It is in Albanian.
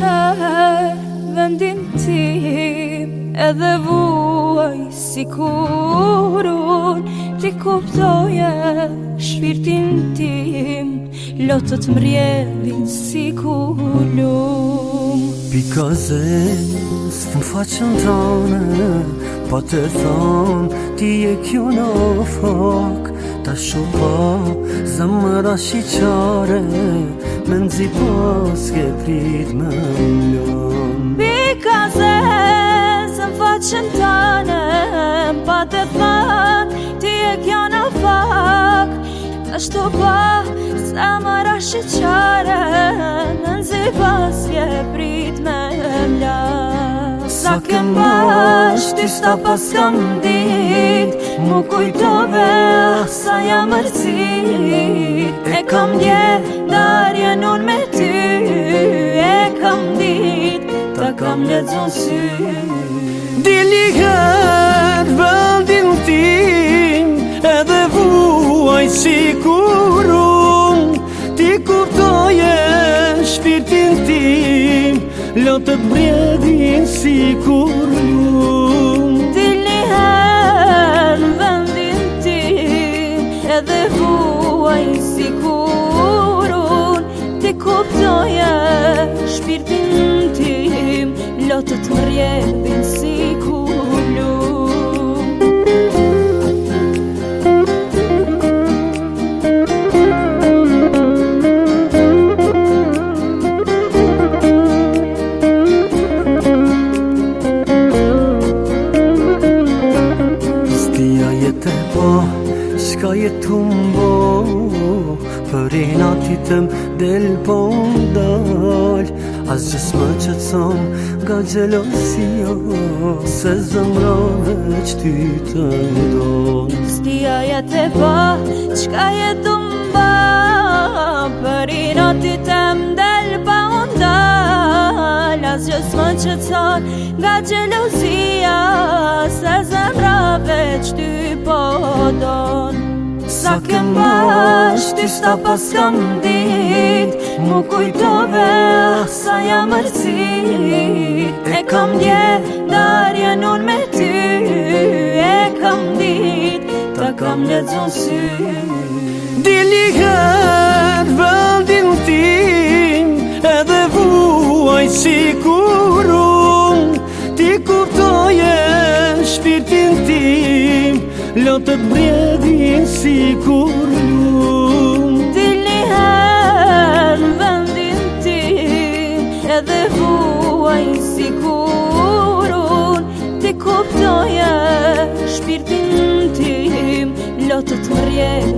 të vendin ti Edhe vuaj si kurun Ti kuptoje shpirtin tim, Lotët më rjevin si kulum Pikaze së fun faqën po të anë Pa të thonë ti e kjo në fokë Ta shumë po, zë më rashi qare Me nëzi po, s'ke prit me mëllon Pika zë, zë më faqën të Pa të fak, ti e kjo në fak Ta shumë po, më rashi qare ke mbash, ti sta pas kam dit Mu kujtove, sa jam arcit E kam dje, darje nun me ty E kam dit, ta kam ledzon sy Dili her, vëndin tim Edhe vuaj si kurum Ti kuptoje Lëtë të bredin si kur mu Të lihen vendin ti Edhe huaj si kur un Të koptoje shpirtin ti Shka jetu mbo Për i nati del po më As gjës më që të son Ga gjelosi jo Se zëmra veç ty të ndon do Spia jetë e pa po, Shka jetu mbo Për i nati del po më As gjës më që të son Ga gjelosi jo Se zëmra veç ty të më ke mbash, ty s'ta pas kam dit Mu kujtove, ah, sa jam arcit E kam dje, darje nun me ty E kam dit, ta kam le dzon sy Dili her, vëndin tim Edhe vuaj si kurum Ti kuptoje, shpirtin tim Lotët brjen si kur lumë Të lihen vendin ti Edhe huaj si kur unë Të koptoje shpirtin tim Lotë të rjejnë